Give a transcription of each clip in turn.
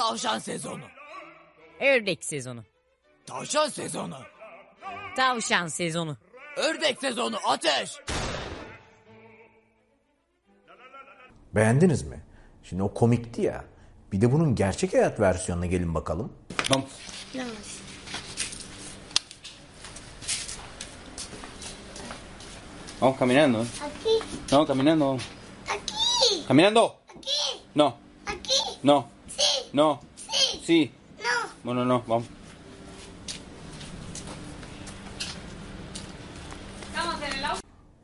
Tavşan sezonu. Ördek sezonu. Tavşan sezonu. Tavşan sezonu. Ördek sezonu ateş. Beğendiniz mi? Şimdi o komikti ya. Bir de bunun gerçek hayat versiyonuna gelin bakalım. Vamos. Vamos. Vamos caminando. ¿eh? Aquí, No, caminando. aquí, ¿Caminando? aquí, No, aquí. no, no. sí, Sí. no. Bueno, no, vamos.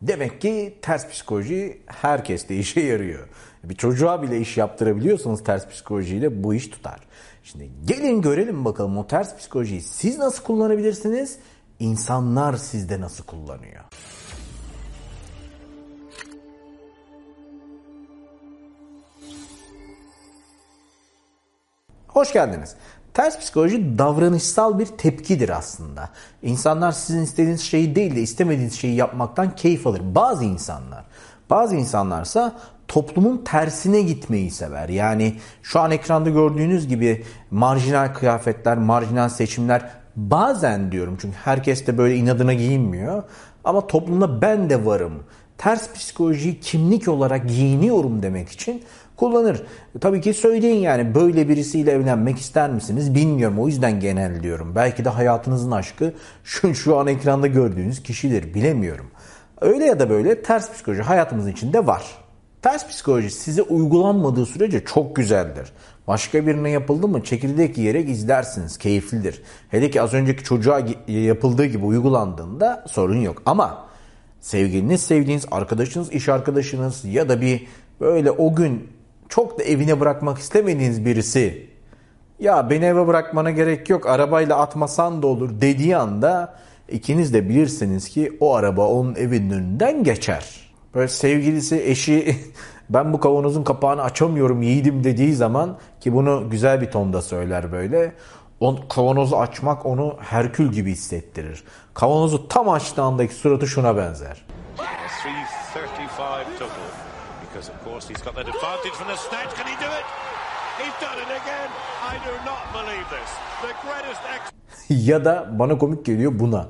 Demek ki ters psikoloji herkeste işe yarıyor. Bir çocuğa bile iş yaptırabiliyorsanız ters psikolojiyle bu iş tutar. Şimdi gelin görelim bakalım o ters psikolojiyi siz nasıl kullanabilirsiniz? İnsanlar sizde nasıl kullanıyor? Hoş geldiniz. Ters psikoloji davranışsal bir tepkidir aslında. İnsanlar sizin istediğiniz şeyi değil de istemediğiniz şeyi yapmaktan keyif alır. Bazı insanlar. Bazı insanlarsa toplumun tersine gitmeyi sever. Yani şu an ekranda gördüğünüz gibi marjinal kıyafetler, marjinal seçimler bazen diyorum çünkü herkes de böyle inadına giyinmiyor. Ama toplumda ben de varım. Ters psikolojiyi kimlik olarak giyiniyorum demek için kullanır. Tabii ki söyleyin yani böyle birisiyle evlenmek ister misiniz bilmiyorum o yüzden genel diyorum. Belki de hayatınızın aşkı şu, şu an ekranda gördüğünüz kişidir bilemiyorum. Öyle ya da böyle ters psikoloji hayatımızın içinde var. Ters psikoloji size uygulanmadığı sürece çok güzeldir. Başka birine yapıldı mı çekirdek yiyerek izlersiniz. Keyiflidir. Hele ki az önceki çocuğa yapıldığı gibi uygulandığında sorun yok. Ama sevgiliniz, sevdiğiniz arkadaşınız, iş arkadaşınız ya da bir böyle o gün çok da evine bırakmak istemediğiniz birisi ya beni eve bırakmana gerek yok arabayla atmasan da olur dediği anda ikiniz de bilirsiniz ki o araba onun evinin önünden geçer. Böyle sevgilisi, eşi ben bu kavanozun kapağını açamıyorum yiğidim dediği zaman ki bunu güzel bir tonda söyler böyle. O kavanozu açmak onu Herkül gibi hissettirir. Kavanozu tam açtığı andaki suratı şuna benzer. 335 total. Because of course he's got that advantage from the snatch. Can he do it? He's done it again. I do not believe this. The greatest ya da bana komik geliyor buna.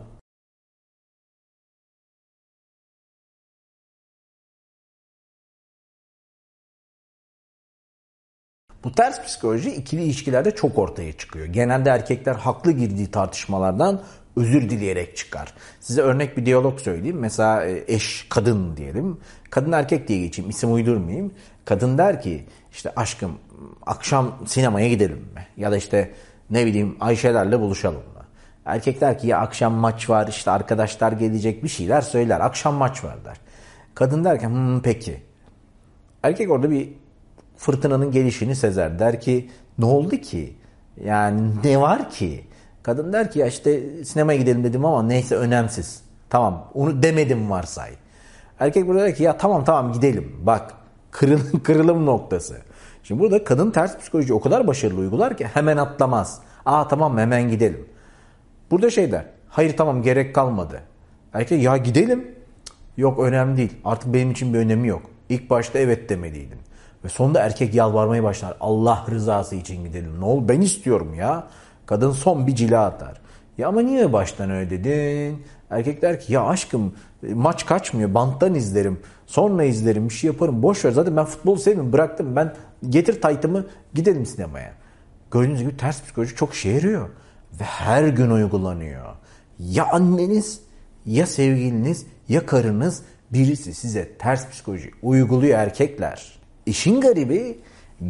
Bu ters psikoloji ikili ilişkilerde çok ortaya çıkıyor. Genelde erkekler haklı girdiği tartışmalardan özür dileyerek çıkar. Size örnek bir diyalog söyleyeyim. Mesela e, eş kadın diyelim. Kadın erkek diye geçeyim isim uydurmayayım. Kadın der ki işte aşkım akşam sinemaya gidelim mi? Ya da işte ne bileyim Ayşelerle buluşalım mı? Erkek der ki ya akşam maç var işte arkadaşlar gelecek bir şeyler söyler. Akşam maç var der. Kadın derken hmm, peki. Erkek orada bir fırtınanın gelişini sezer. Der ki ne oldu ki? Yani ne var ki? Kadın der ki ya işte sinemaya gidelim dedim ama neyse önemsiz. Tamam onu demedim varsay. Erkek burada der ki ya tamam tamam gidelim. Bak kırılım, kırılım noktası. Şimdi burada kadın ters psikoloji o kadar başarılı uygular ki hemen atlamaz. Aa tamam hemen gidelim. Burada şey der. Hayır tamam gerek kalmadı. Erkek ya gidelim. Yok önemli değil. Artık benim için bir önemi yok. İlk başta evet demeliydin. Ve sonunda erkek yalvarmaya başlar. Allah rızası için gidelim. Ne ol ben istiyorum ya. Kadın son bir cila atar. Ya ama niye baştan öyle dedin? Erkek der ki ya aşkım maç kaçmıyor. Banttan izlerim. Sonra izlerim. Bir şey yaparım. Boş ver. Zaten ben futbolu sevmiyorum. Bıraktım. Ben getir taytımı gidelim sinemaya. Gördüğünüz gibi ters psikoloji çok işe yarıyor. Ve her gün uygulanıyor. Ya anneniz ya sevgiliniz ya karınız birisi size ters psikoloji uyguluyor erkekler. İşin garibi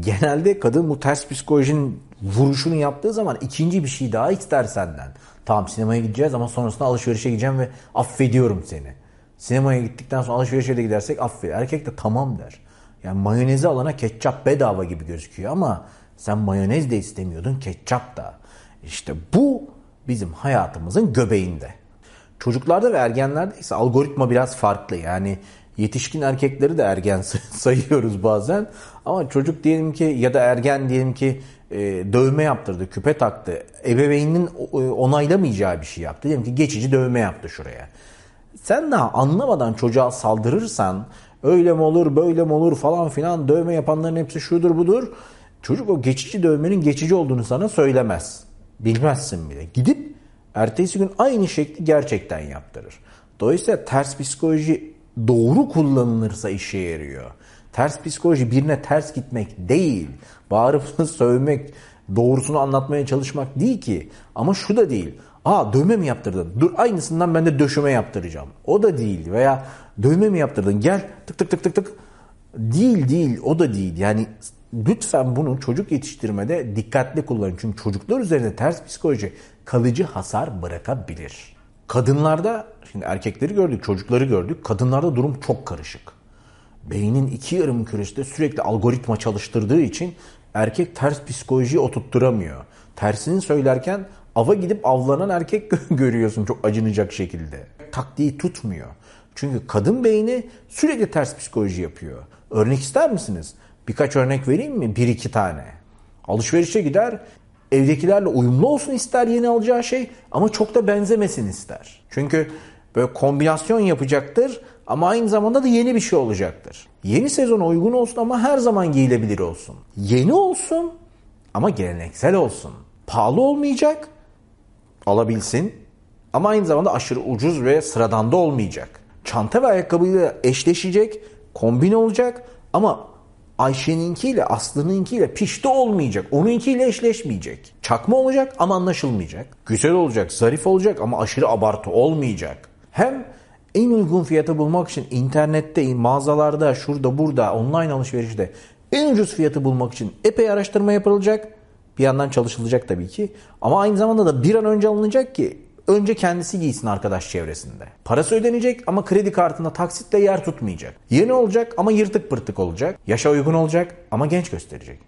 genelde kadın bu ters psikolojinin vuruşunu yaptığı zaman ikinci bir şey daha ister senden. Tamam sinemaya gideceğiz ama sonrasında alışverişe gideceğim ve affediyorum seni. Sinemaya gittikten sonra alışverişe de gidersek affet. Erkek de tamam der. Yani mayonezi alana ketçap bedava gibi gözüküyor ama sen mayonez de istemiyordun ketçap da. İşte bu bizim hayatımızın göbeğinde. Çocuklarda ve ergenlerde ise algoritma biraz farklı. Yani yetişkin erkekleri de ergen sayıyoruz bazen. Ama çocuk diyelim ki ya da ergen diyelim ki dövme yaptırdı, küpe taktı. Ebeveyninin onaylamayacağı bir şey yaptı. Diyelim ki geçici dövme yaptı şuraya. Sen daha anlamadan çocuğa saldırırsan öyle mi olur böyle mi olur falan filan dövme yapanların hepsi şudur budur. Çocuk o geçici dövmenin geçici olduğunu sana söylemez. Bilmezsin bile. Gidip ertesi gün aynı şekli gerçekten yaptırır. Dolayısıyla ters psikoloji doğru kullanılırsa işe yarıyor. Ters psikoloji birine ters gitmek değil. Bağırıp sövmek, doğrusunu anlatmaya çalışmak değil ki. Ama şu da değil. Aa dövme mi yaptırdın? Dur aynısından ben de döşeme yaptıracağım. O da değil. Veya dövme mi yaptırdın? Gel tık tık tık tık tık. Değil değil o da değil. Yani lütfen bunu çocuk yetiştirmede dikkatli kullanın. Çünkü çocuklar üzerinde ters psikoloji kalıcı hasar bırakabilir. Kadınlarda şimdi erkekleri gördük, çocukları gördük. Kadınlarda durum çok karışık. Beynin iki yarım küresi sürekli algoritma çalıştırdığı için erkek ters psikolojiyi oturtturamıyor. Tersini söylerken ava gidip avlanan erkek görüyorsun çok acınacak şekilde. Taktiği tutmuyor. Çünkü kadın beyni sürekli ters psikoloji yapıyor. Örnek ister misiniz? Birkaç örnek vereyim mi? Bir iki tane. Alışverişe gider, evdekilerle uyumlu olsun ister yeni alacağı şey ama çok da benzemesin ister. Çünkü böyle kombinasyon yapacaktır ama aynı zamanda da yeni bir şey olacaktır. Yeni sezona uygun olsun ama her zaman giyilebilir olsun. Yeni olsun ama geleneksel olsun. Pahalı olmayacak, alabilsin ama aynı zamanda aşırı ucuz ve sıradan da olmayacak. Çanta ve ayakkabıyla eşleşecek, kombin olacak ama Ayşe'ninkiyle Aslı'nınkiyle pişti olmayacak. Onunkiyle eşleşmeyecek. Çakma olacak ama anlaşılmayacak. Güzel olacak, zarif olacak ama aşırı abartı olmayacak. Hem en uygun fiyatı bulmak için internette, mağazalarda, şurada, burada, online alışverişte en ucuz fiyatı bulmak için epey araştırma yapılacak. Bir yandan çalışılacak tabii ki. Ama aynı zamanda da bir an önce alınacak ki önce kendisi giysin arkadaş çevresinde. Parası ödenecek ama kredi kartında taksitle yer tutmayacak. Yeni olacak ama yırtık pırtık olacak. Yaşa uygun olacak ama genç gösterecek.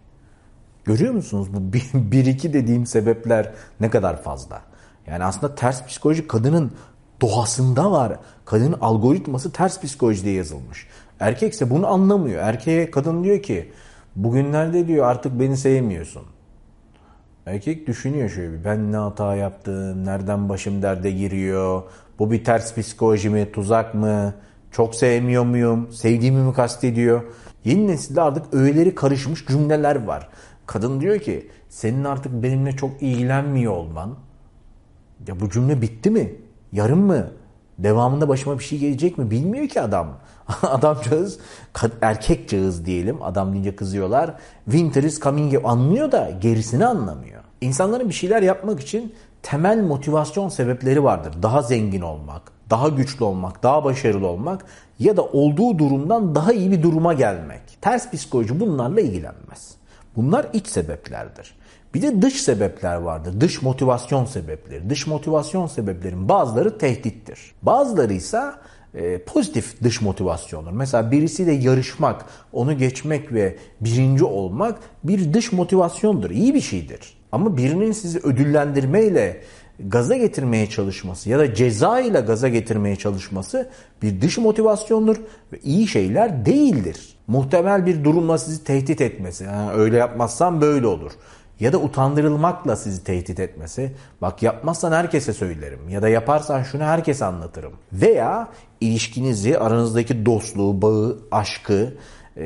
Görüyor musunuz bu bir, bir iki dediğim sebepler ne kadar fazla? Yani aslında ters psikoloji kadının doğasında var. Kadının algoritması ters psikolojide yazılmış. Erkekse bunu anlamıyor. Erkeğe kadın diyor ki bugünlerde diyor artık beni sevmiyorsun. Erkek düşünüyor şöyle bir ben ne hata yaptım, nereden başım derde giriyor, bu bir ters psikoloji mi, tuzak mı, çok sevmiyor muyum, sevdiğimi mi kastediyor. Yeni nesilde artık öğeleri karışmış cümleler var. Kadın diyor ki senin artık benimle çok ilgilenmiyor olman. Ya bu cümle bitti mi? Yarım mı? Devamında başıma bir şey gelecek mi? Bilmiyor ki adam. Adamcağız, erkekcağız diyelim. Adam deyince kızıyorlar. Winter is coming anlıyor da gerisini anlamıyor. İnsanların bir şeyler yapmak için temel motivasyon sebepleri vardır. Daha zengin olmak, daha güçlü olmak, daha başarılı olmak ya da olduğu durumdan daha iyi bir duruma gelmek. Ters psikoloji bunlarla ilgilenmez. Bunlar iç sebeplerdir. Bir de dış sebepler vardır. Dış motivasyon sebepleri. Dış motivasyon sebeplerin bazıları tehdittir. Bazıları ise e, pozitif dış motivasyonlar. Mesela birisiyle yarışmak, onu geçmek ve birinci olmak bir dış motivasyondur. İyi bir şeydir. Ama birinin sizi ödüllendirmeyle gaza getirmeye çalışması ya da ceza ile gaza getirmeye çalışması bir dış motivasyondur ve iyi şeyler değildir. Muhtemel bir durumla sizi tehdit etmesi, ha, öyle yapmazsan böyle olur ya da utandırılmakla sizi tehdit etmesi. Bak yapmazsan herkese söylerim ya da yaparsan şunu herkese anlatırım. Veya ilişkinizi, aranızdaki dostluğu, bağı, aşkı e,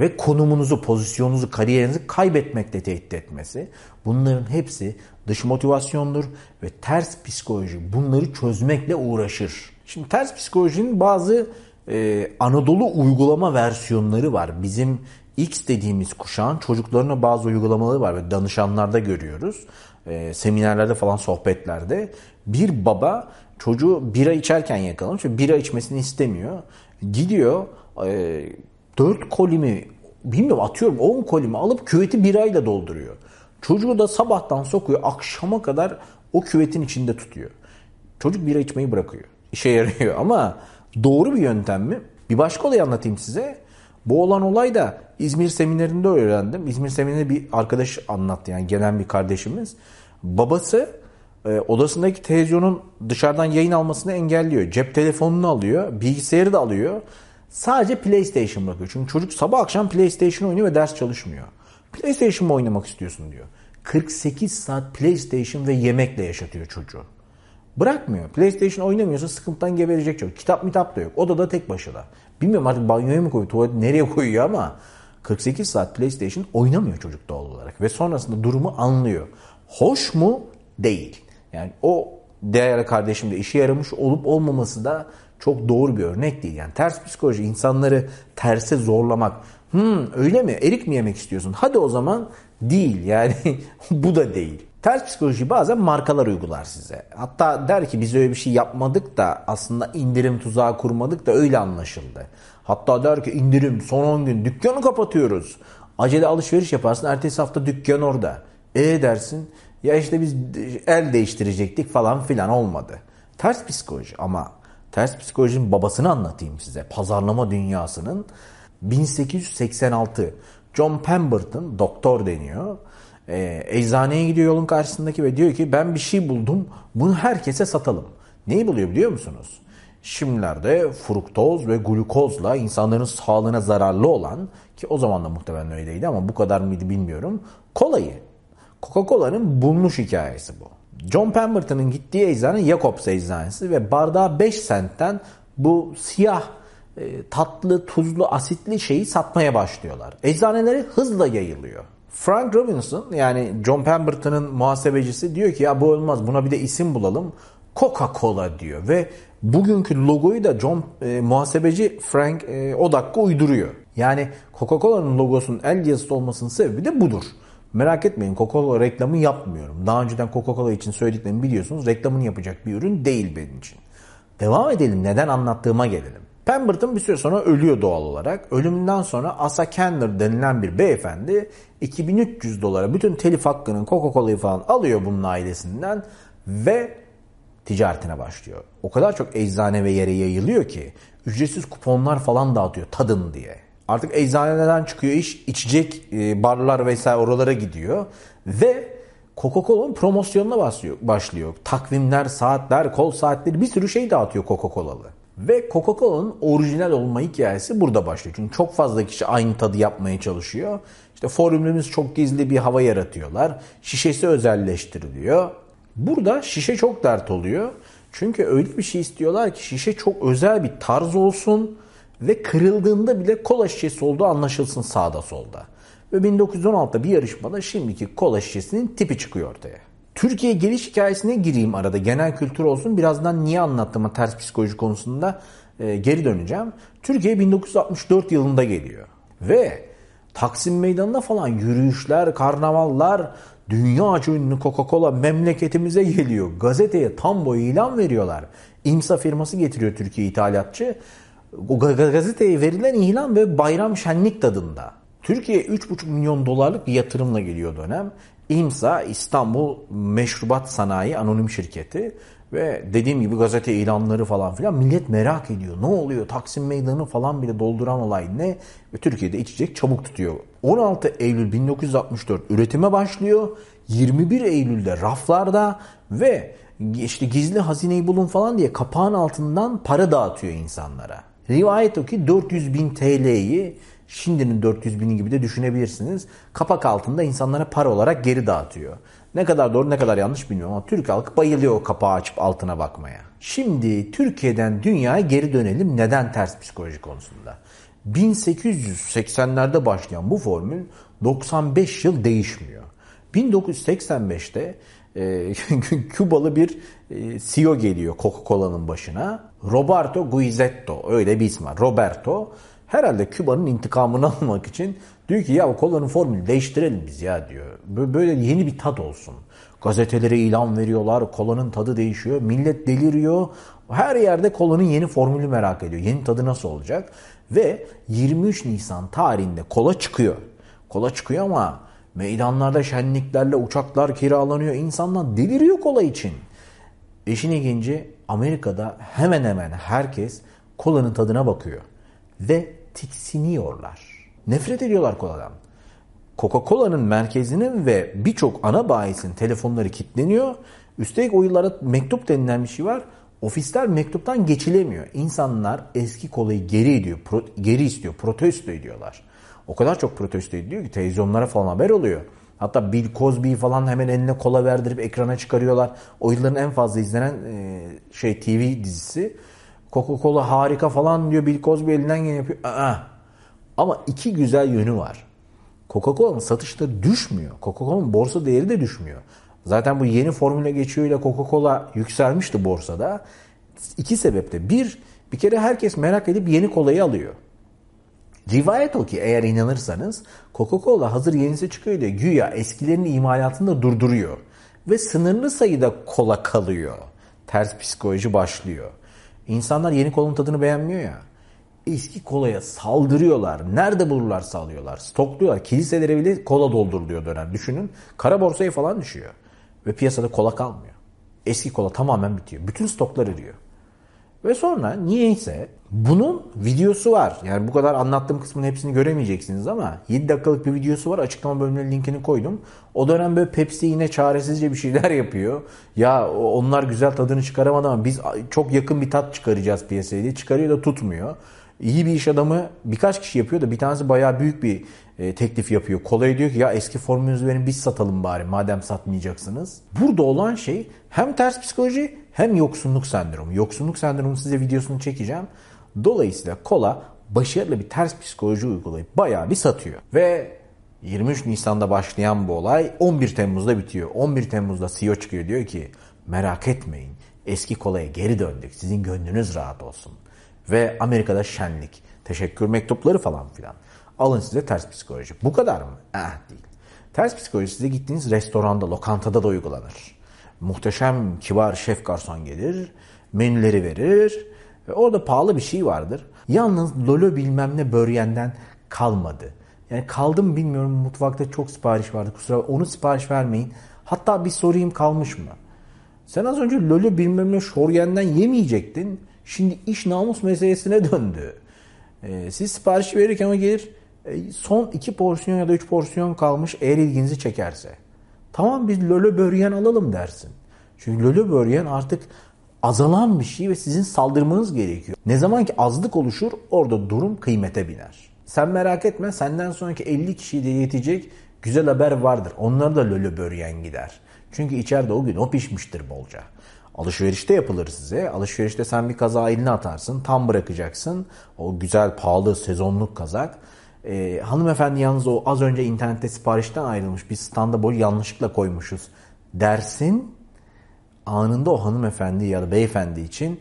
ve konumunuzu, pozisyonunuzu, kariyerinizi kaybetmekle tehdit etmesi. Bunların hepsi dış motivasyondur ve ters psikoloji bunları çözmekle uğraşır. Şimdi ters psikolojinin bazı e, Anadolu uygulama versiyonları var. Bizim X dediğimiz kuşağın çocuklarına bazı uygulamaları var ve danışanlarda görüyoruz. E, seminerlerde falan sohbetlerde. Bir baba çocuğu bira içerken yakalamış ve bira içmesini istemiyor. Gidiyor e, 4 kolimi bilmiyorum atıyorum 10 kolimi alıp küveti birayla dolduruyor. Çocuğu da sabahtan sokuyor akşama kadar o küvetin içinde tutuyor. Çocuk bira içmeyi bırakıyor. İşe yarıyor ama doğru bir yöntem mi? Bir başka olay anlatayım size. Bu olan olay da İzmir seminerinde öğrendim. İzmir seminerinde bir arkadaş anlattı yani gelen bir kardeşimiz. Babası e, odasındaki televizyonun dışarıdan yayın almasını engelliyor. Cep telefonunu alıyor, bilgisayarı da alıyor. Sadece PlayStation bırakıyor. Çünkü çocuk sabah akşam PlayStation oynuyor ve ders çalışmıyor. PlayStation mı oynamak istiyorsun diyor. 48 saat PlayStation ve yemekle yaşatıyor çocuğu. Bırakmıyor. PlayStation oynamıyorsa sıkıntıdan geberecek çocuk. Kitap mitap da yok. Odada tek başına. Bilmiyorum artık banyoya mı koyuyor, tuvalet nereye koyuyor ama 48 saat PlayStation oynamıyor çocuk doğal olarak ve sonrasında durumu anlıyor. Hoş mu? Değil. Yani o değerli kardeşim de işe yaramış olup olmaması da çok doğru bir örnek değil. Yani ters psikoloji insanları terse zorlamak. Hmm öyle mi? Erik mi yemek istiyorsun? Hadi o zaman değil. Yani bu da değil. Ters psikoloji bazen markalar uygular size. Hatta der ki biz öyle bir şey yapmadık da aslında indirim tuzağı kurmadık da öyle anlaşıldı. Hatta der ki indirim son 10 gün dükkanı kapatıyoruz. Acele alışveriş yaparsın ertesi hafta dükkan orada. E dersin ya işte biz el değiştirecektik falan filan olmadı. Ters psikoloji ama ters psikolojinin babasını anlatayım size. Pazarlama dünyasının 1886 John Pemberton doktor deniyor. Ee, eczaneye gidiyor yolun karşısındaki ve diyor ki ben bir şey buldum bunu herkese satalım. Neyi buluyor biliyor musunuz? Şimdilerde fruktoz ve glukozla insanların sağlığına zararlı olan ki o zaman da muhtemelen öyleydi ama bu kadar mıydı bilmiyorum. Kolayı. Coca-Cola'nın bulmuş hikayesi bu. John Pemberton'ın gittiği eczane Jacobs eczanesi ve bardağı 5 centten bu siyah e, tatlı, tuzlu, asitli şeyi satmaya başlıyorlar. Eczaneleri hızla yayılıyor. Frank Robinson yani John Pemberton'ın muhasebecisi diyor ki ya bu olmaz buna bir de isim bulalım. Coca-Cola diyor ve bugünkü logoyu da John e, muhasebeci Frank e, o dakika uyduruyor. Yani Coca-Cola'nın logosunun el yazısı olmasının sebebi de budur. Merak etmeyin Coca-Cola reklamı yapmıyorum. Daha önceden Coca-Cola için söylediklerimi biliyorsunuz. Reklamını yapacak bir ürün değil benim için. Devam edelim. Neden anlattığıma gelelim. Pemberton bir süre sonra ölüyor doğal olarak. Ölümünden sonra Asa Kendler denilen bir beyefendi 2300 dolara bütün telif hakkının Coca-Cola'yı falan alıyor bunun ailesinden ve ticaretine başlıyor. O kadar çok eczane ve yere yayılıyor ki ücretsiz kuponlar falan dağıtıyor tadın diye. Artık eczaneden çıkıyor iş içecek e, barlar vesaire oralara gidiyor ve Coca-Cola'nın promosyonuna başlıyor. Takvimler, saatler, kol saatleri bir sürü şey dağıtıyor Coca-Cola'lı. Ve Coca-Cola'nın orijinal olma hikayesi burada başlıyor. Çünkü çok fazla kişi aynı tadı yapmaya çalışıyor. İşte formülümüz çok gizli bir hava yaratıyorlar. Şişesi özelleştiriliyor. Burada şişe çok dert oluyor. Çünkü öyle bir şey istiyorlar ki şişe çok özel bir tarz olsun ve kırıldığında bile kola şişesi olduğu anlaşılsın sağda solda. Ve 1916'da bir yarışmada şimdiki kola şişesinin tipi çıkıyor ortaya. Türkiye geliş hikayesine gireyim arada genel kültür olsun. Birazdan niye anlattığıma ters psikoloji konusunda e, geri döneceğim. Türkiye 1964 yılında geliyor. Ve Taksim Meydanı'nda falan yürüyüşler, karnavallar, dünya ünlü Coca-Cola memleketimize geliyor. Gazeteye tam boy ilan veriyorlar. İMSA firması getiriyor Türkiye ithalatçı. O gazeteye verilen ilan ve bayram şenlik tadında. Türkiye 3,5 milyon dolarlık bir yatırımla geliyor dönem. İMSA İstanbul Meşrubat Sanayi Anonim Şirketi ve dediğim gibi gazete ilanları falan filan millet merak ediyor. Ne oluyor? Taksim Meydanı falan bile dolduran olay ne? Ve Türkiye'de içecek çabuk tutuyor. 16 Eylül 1964 üretime başlıyor. 21 Eylül'de raflarda ve işte gizli hazineyi bulun falan diye kapağın altından para dağıtıyor insanlara. Rivayet o ki 400 bin TL'yi şimdinin 400 bini gibi de düşünebilirsiniz. Kapak altında insanlara para olarak geri dağıtıyor. Ne kadar doğru ne kadar yanlış bilmiyorum ama Türk halkı bayılıyor o kapağı açıp altına bakmaya. Şimdi Türkiye'den dünyaya geri dönelim neden ters psikoloji konusunda. 1880'lerde başlayan bu formül 95 yıl değişmiyor. 1985'te e, Kübalı bir e, CEO geliyor Coca-Cola'nın başına. Roberto Guizetto öyle bir isim var. Roberto herhalde Küba'nın intikamını almak için diyor ki ya kolanın formülü değiştirelim biz ya diyor. Böyle yeni bir tat olsun. Gazetelere ilan veriyorlar. Kolanın tadı değişiyor. Millet deliriyor. Her yerde kolanın yeni formülü merak ediyor. Yeni tadı nasıl olacak? Ve 23 Nisan tarihinde kola çıkıyor. Kola çıkıyor ama meydanlarda şenliklerle uçaklar kiralanıyor. İnsanlar deliriyor kola için. İşin ilginci Amerika'da hemen hemen herkes kolanın tadına bakıyor. Ve tiksiniyorlar. Nefret ediyorlar koladan. Coca-Cola'nın merkezinin ve birçok ana bayisin telefonları kilitleniyor. Üstelik o yıllarda mektup denilen bir şey var. Ofisler mektuptan geçilemiyor. İnsanlar eski kolayı geri ediyor, pro, geri istiyor, protesto ediyorlar. O kadar çok protesto ediliyor ki televizyonlara falan haber oluyor. Hatta Bill Cosby falan hemen eline kola verdirip ekrana çıkarıyorlar. O yılların en fazla izlenen e, şey TV dizisi. Coca-Cola harika falan diyor. Bill Cosby elinden gene yapıyor. Aa, Ama iki güzel yönü var. Coca-Cola'nın satışları düşmüyor. Coca-Cola'nın borsa değeri de düşmüyor. Zaten bu yeni formüle geçiyoruyla Coca-Cola yükselmişti borsada. İki sebeple. Bir, bir kere herkes merak edip yeni kolayı alıyor. Rivayet o ki eğer inanırsanız Coca-Cola hazır yenisi çıkıyor diye güya eskilerin imalatını da durduruyor. Ve sınırlı sayıda kola kalıyor. Ters psikoloji başlıyor. İnsanlar yeni kolanın tadını beğenmiyor ya. Eski kolaya saldırıyorlar. Nerede bulurlarsa alıyorlar. Stokluyorlar. Kiliselere bile kola dolduruluyor dönem. Düşünün. Kara borsaya falan düşüyor. Ve piyasada kola kalmıyor. Eski kola tamamen bitiyor. Bütün stoklar eriyor. Ve sonra niyeyse bunun videosu var. Yani bu kadar anlattığım kısmın hepsini göremeyeceksiniz ama 7 dakikalık bir videosu var. Açıklama bölümüne linkini koydum. O dönem böyle Pepsi yine çaresizce bir şeyler yapıyor. Ya onlar güzel tadını çıkaramadı ama biz çok yakın bir tat çıkaracağız piyasaya diye. Çıkarıyor da tutmuyor. İyi bir iş adamı birkaç kişi yapıyor da bir tanesi bayağı büyük bir e, teklif yapıyor. Kolay diyor ki ya eski formülünüzü verin biz satalım bari madem satmayacaksınız. Burada olan şey hem ters psikoloji hem yoksunluk sendromu. Yoksunluk sendromu size videosunu çekeceğim. Dolayısıyla kola başarılı bir ters psikoloji uygulayıp bayağı bir satıyor. Ve 23 Nisan'da başlayan bu olay 11 Temmuz'da bitiyor. 11 Temmuz'da CEO çıkıyor diyor ki merak etmeyin eski kolaya geri döndük sizin gönlünüz rahat olsun. Ve Amerika'da şenlik, teşekkür mektupları falan filan. Alın size ters psikoloji. Bu kadar mı? Eh değil. Ters psikoloji size gittiğiniz restoranda, lokantada da uygulanır. Muhteşem, kibar şef garson gelir, menüleri verir. Ve orada pahalı bir şey vardır. Yalnız lolo bilmem ne böryenden kalmadı. Yani kaldım bilmiyorum mutfakta çok sipariş vardı. Kusura onu sipariş vermeyin. Hatta bir sorayım kalmış mı? Sen az önce lolo bilmem ne şoryenden yemeyecektin. Şimdi iş namus meselesine döndü. Ee, siz sipariş verirken o gelir e, son iki porsiyon ya da üç porsiyon kalmış eğer ilginizi çekerse. Tamam biz lolo böryen alalım dersin. Çünkü lolo böryen artık azalan bir şey ve sizin saldırmanız gerekiyor. Ne zaman ki azlık oluşur orada durum kıymete biner. Sen merak etme senden sonraki 50 kişiyi de yetecek güzel haber vardır. Onları da lolo böryen gider. Çünkü içeride o gün o pişmiştir bolca. Alışverişte yapılır size. Alışverişte sen bir kaza eline atarsın. Tam bırakacaksın. O güzel pahalı sezonluk kazak. Ee, hanımefendi yalnız o az önce internette siparişten ayrılmış bir standa boy yanlışlıkla koymuşuz dersin. Anında o hanımefendi ya da beyefendi için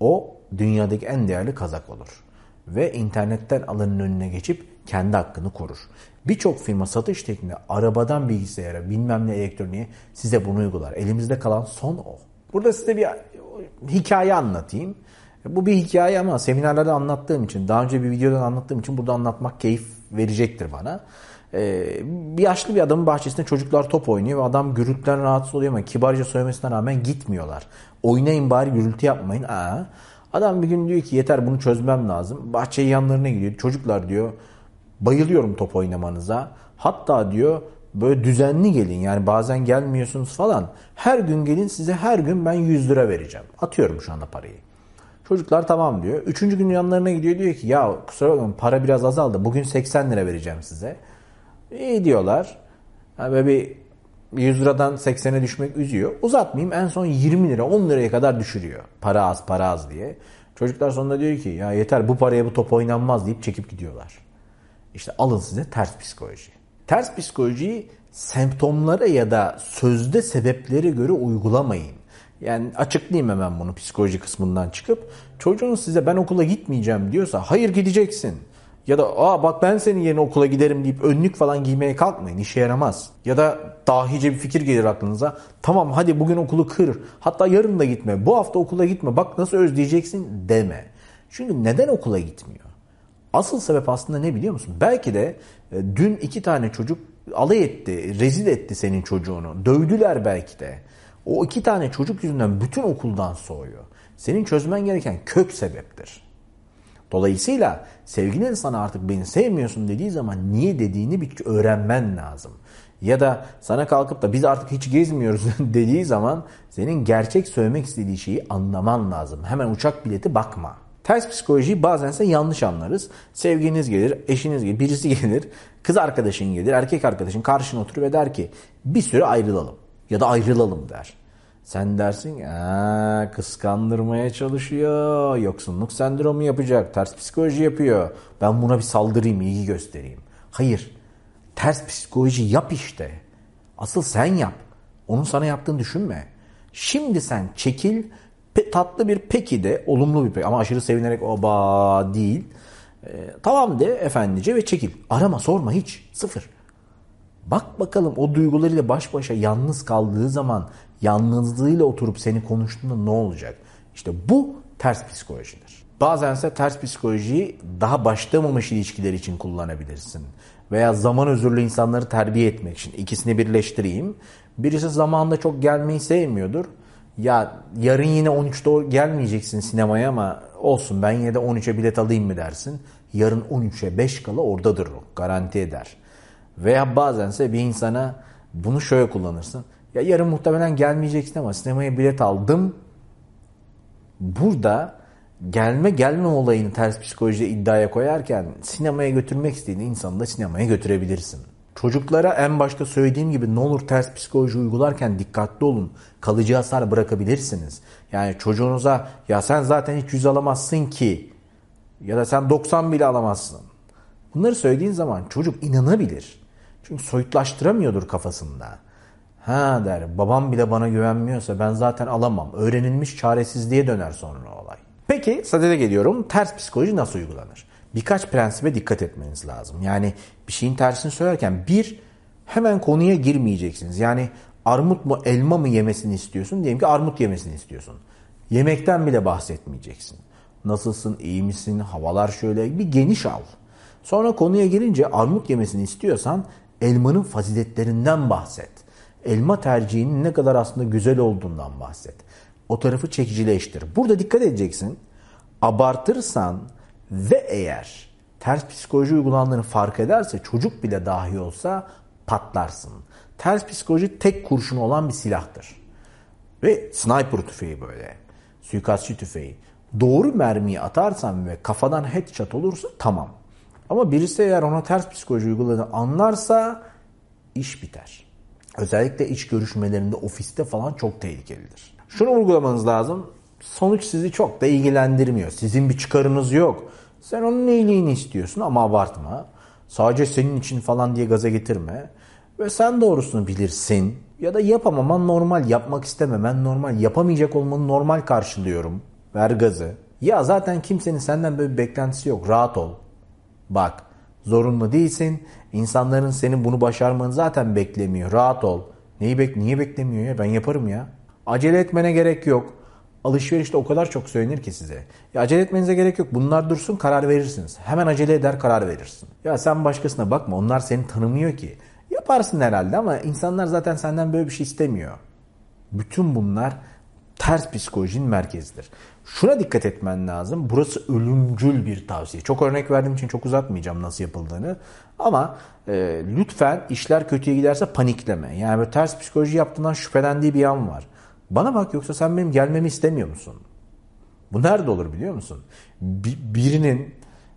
o dünyadaki en değerli kazak olur. Ve internetten alanın önüne geçip kendi hakkını korur. Birçok firma satış tekniği arabadan bilgisayara bilmem ne elektroniğe size bunu uygular. Elimizde kalan son o. Burada size bir hikaye anlatayım. Bu bir hikaye ama seminerlerde anlattığım için, daha önce bir videodan anlattığım için burada anlatmak keyif verecektir bana. Ee, bir yaşlı bir adamın bahçesinde çocuklar top oynuyor ve adam gürültüden rahatsız oluyor ama kibarca söylemesine rağmen gitmiyorlar. Oynayın bari gürültü yapmayın. Aa. Adam bir gün diyor ki yeter bunu çözmem lazım. Bahçeyi yanlarına gidiyor. Çocuklar diyor bayılıyorum top oynamanıza. Hatta diyor böyle düzenli gelin yani bazen gelmiyorsunuz falan. Her gün gelin size her gün ben 100 lira vereceğim. Atıyorum şu anda parayı. Çocuklar tamam diyor. Üçüncü gün yanlarına gidiyor diyor ki ya kusura bakmayın para biraz azaldı. Bugün 80 lira vereceğim size. İyi diyorlar. Yani böyle bir 100 liradan 80'e düşmek üzüyor. Uzatmayayım en son 20 lira 10 liraya kadar düşürüyor. Para az para az diye. Çocuklar sonunda diyor ki ya yeter bu paraya bu top oynanmaz deyip çekip gidiyorlar. İşte alın size ters psikoloji. Ters psikolojiyi semptomlara ya da sözde sebeplere göre uygulamayın. Yani açıklayayım hemen bunu psikoloji kısmından çıkıp. Çocuğunuz size ben okula gitmeyeceğim diyorsa hayır gideceksin. Ya da aa bak ben senin yerine okula giderim deyip önlük falan giymeye kalkmayın. işe yaramaz. Ya da dahice bir fikir gelir aklınıza. Tamam hadi bugün okulu kır. Hatta yarın da gitme. Bu hafta okula gitme. Bak nasıl özleyeceksin deme. Çünkü neden okula gitmiyor? Asıl sebep aslında ne biliyor musun? Belki de e, dün iki tane çocuk alay etti, rezil etti senin çocuğunu. Dövdüler belki de. O iki tane çocuk yüzünden bütün okuldan soğuyor. Senin çözmen gereken kök sebeptir. Dolayısıyla sevgilin sana artık beni sevmiyorsun dediği zaman niye dediğini bir öğrenmen lazım. Ya da sana kalkıp da biz artık hiç gezmiyoruz dediği zaman senin gerçek söylemek istediği şeyi anlaman lazım. Hemen uçak bileti bakma. Ters psikolojiyi bazen yanlış anlarız. Sevginiz gelir, eşiniz gelir, birisi gelir, kız arkadaşın gelir, erkek arkadaşın karşına oturur ve der ki bir süre ayrılalım ya da ayrılalım der. Sen dersin aa, kıskandırmaya çalışıyor, yoksunluk sendromu yapacak, ters psikoloji yapıyor. Ben buna bir saldırayım, ilgi göstereyim. Hayır, ters psikoloji yap işte. Asıl sen yap. Onun sana yaptığını düşünme. Şimdi sen çekil, pe- tatlı bir peki de, olumlu bir peki ama aşırı sevinerek oba değil. Ee, tamam de efendice ve çekil. Arama, sorma hiç, sıfır. Bak bakalım o duygularıyla baş başa yalnız kaldığı zaman yalnızlığıyla oturup seni konuştuğunda ne olacak? İşte bu ters psikolojidir. Bazense ters psikolojiyi daha başlamamış ilişkiler için kullanabilirsin. Veya zaman özürlü insanları terbiye etmek için. ikisini birleştireyim. Birisi zamanında çok gelmeyi sevmiyordur. Ya yarın yine 13'te gelmeyeceksin sinemaya ama olsun ben yine de 13'e bilet alayım mı dersin. Yarın 13'e 5 kala oradadır o. Garanti eder. Veya bazense bir insana bunu şöyle kullanırsın. Ya yarın muhtemelen gelmeyeceksin ama sinemaya bilet aldım. Burada gelme gelme olayını ters psikolojide iddiaya koyarken sinemaya götürmek istediğin insanı da sinemaya götürebilirsin. Çocuklara en başta söylediğim gibi ne olur ters psikoloji uygularken dikkatli olun. Kalıcı hasar bırakabilirsiniz. Yani çocuğunuza ya sen zaten hiç yüz alamazsın ki ya da sen 90 bile alamazsın. Bunları söylediğin zaman çocuk inanabilir. Çünkü soyutlaştıramıyordur kafasında. Ha der babam bile bana güvenmiyorsa ben zaten alamam. Öğrenilmiş çaresizliğe döner sonra olay. Peki sadede geliyorum. Ters psikoloji nasıl uygulanır? Birkaç prensibe dikkat etmeniz lazım. Yani bir şeyin tersini söylerken bir hemen konuya girmeyeceksiniz. Yani armut mu elma mı yemesini istiyorsun? Diyelim ki armut yemesini istiyorsun. Yemekten bile bahsetmeyeceksin. Nasılsın, iyi misin, havalar şöyle bir geniş al. Sonra konuya girince armut yemesini istiyorsan elmanın faziletlerinden bahset. Elma tercihinin ne kadar aslında güzel olduğundan bahset. O tarafı çekicileştir. Burada dikkat edeceksin. Abartırsan ve eğer ters psikoloji uygulandığını fark ederse çocuk bile dahi olsa patlarsın. Ters psikoloji tek kurşun olan bir silahtır. Ve sniper tüfeği böyle. Suikastçı tüfeği. Doğru mermiyi atarsan ve kafadan headshot olursa tamam. Ama birisi eğer ona ters psikoloji uyguladığını anlarsa iş biter. Özellikle iş görüşmelerinde, ofiste falan çok tehlikelidir. Şunu vurgulamanız lazım. Sonuç sizi çok da ilgilendirmiyor. Sizin bir çıkarınız yok. Sen onun iyiliğini istiyorsun ama abartma. Sadece senin için falan diye gaza getirme. Ve sen doğrusunu bilirsin. Ya da yapamaman normal, yapmak istememen normal. Yapamayacak olmanı normal karşılıyorum. Ver gazı. Ya zaten kimsenin senden böyle bir beklentisi yok. Rahat ol. Bak zorunlu değilsin. İnsanların senin bunu başarmanı zaten beklemiyor. Rahat ol. Neyi bek niye beklemiyor ya? Ben yaparım ya. Acele etmene gerek yok. Alışverişte o kadar çok söylenir ki size. Ya acele etmenize gerek yok. Bunlar dursun karar verirsiniz. Hemen acele eder karar verirsin. Ya sen başkasına bakma. Onlar seni tanımıyor ki. Yaparsın herhalde ama insanlar zaten senden böyle bir şey istemiyor. Bütün bunlar ters psikolojinin merkezidir. Şuna dikkat etmen lazım. Burası ölümcül bir tavsiye. Çok örnek verdiğim için çok uzatmayacağım nasıl yapıldığını. Ama e, lütfen işler kötüye giderse panikleme. Yani böyle ters psikoloji yaptığından şüphelendiği bir an var. Bana bak yoksa sen benim gelmemi istemiyor musun? Bu nerede olur biliyor musun? Bir, birinin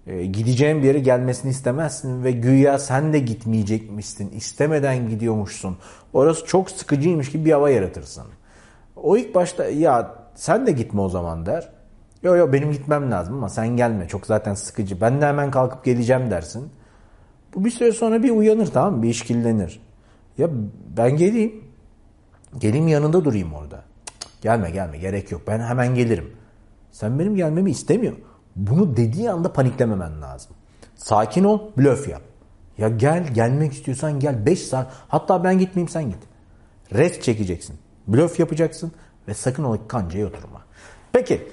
e, gideceğin bir yere gelmesini istemezsin ve güya sen de gitmeyecekmişsin. istemeden gidiyormuşsun. Orası çok sıkıcıymış gibi bir hava yaratırsın. O ilk başta ya sen de gitme o zaman der. Yo yo benim gitmem lazım ama sen gelme çok zaten sıkıcı. Ben de hemen kalkıp geleceğim dersin. Bu bir süre sonra bir uyanır tamam mı? Bir işkillenir. Ya ben geleyim. Geleyim yanında durayım orada. Gelme gelme gerek yok ben hemen gelirim. Sen benim gelmemi istemiyor. Bunu dediği anda paniklememen lazım. Sakin ol blöf yap. Ya gel gelmek istiyorsan gel 5 saat hatta ben gitmeyeyim sen git. Rest çekeceksin. Blöf yapacaksın ve sakın ola kancaya oturma. Peki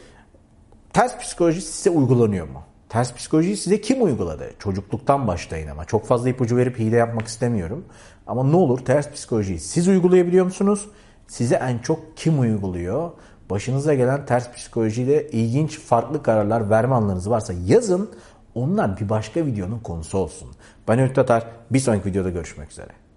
ters psikoloji size uygulanıyor mu? Ters psikolojiyi size kim uyguladı? Çocukluktan başlayın ama. Çok fazla ipucu verip hile yapmak istemiyorum. Ama ne olur ters psikolojiyi siz uygulayabiliyor musunuz? Size en çok kim uyguluyor? Başınıza gelen ters psikolojiyle ilginç farklı kararlar verme anlarınız varsa yazın. Onlar bir başka videonun konusu olsun. Ben Ümit Tatar. Bir sonraki videoda görüşmek üzere.